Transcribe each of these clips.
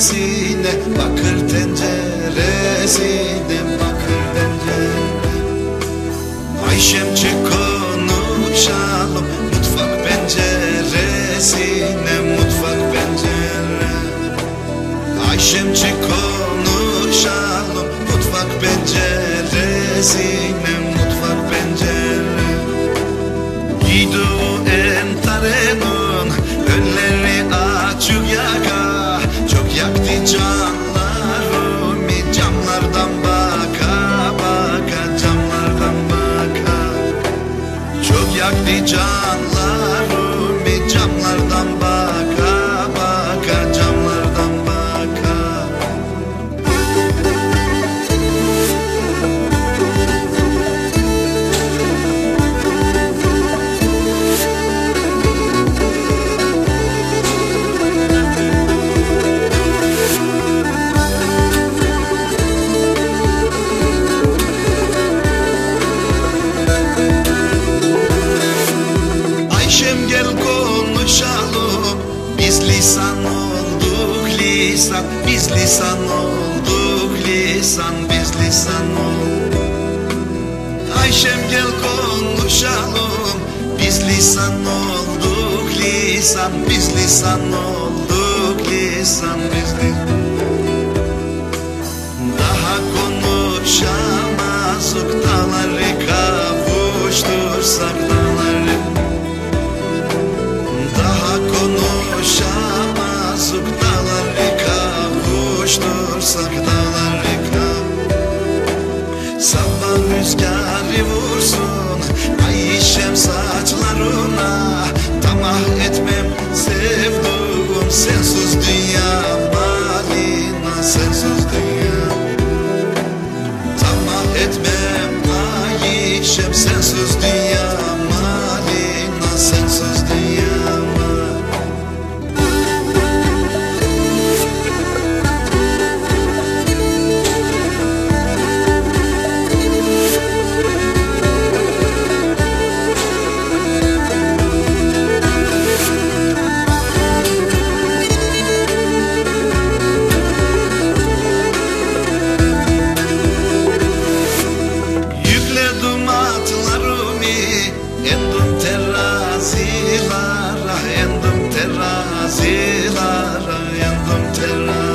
tenceresine Bakır tenceresine Bakır tenceresine Ayşemçe konuşalım Mutfak penceresine Mutfak pencere Ayşemçe konuşalım Mutfak penceresine. Saklı canlarım camlardan bak lisan Biz lisan olduk lisan Biz lisan olduk. Ayşem gel konuşalım Biz lisan olduk lisan Biz lisan olduk lisan Biz lisan. etmem. Ayşem sensiz dünya malina sensiz. terazilara yandım terazilara yandım terazilara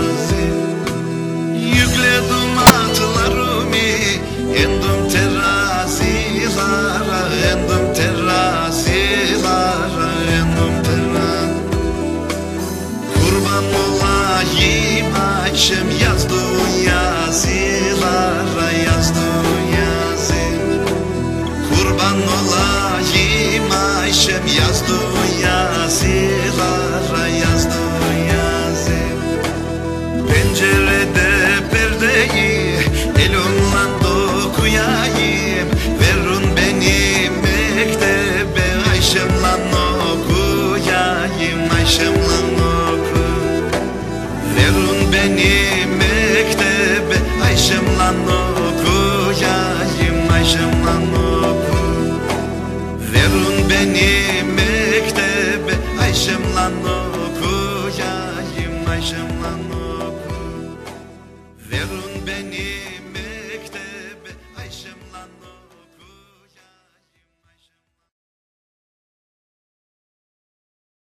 j'aimerais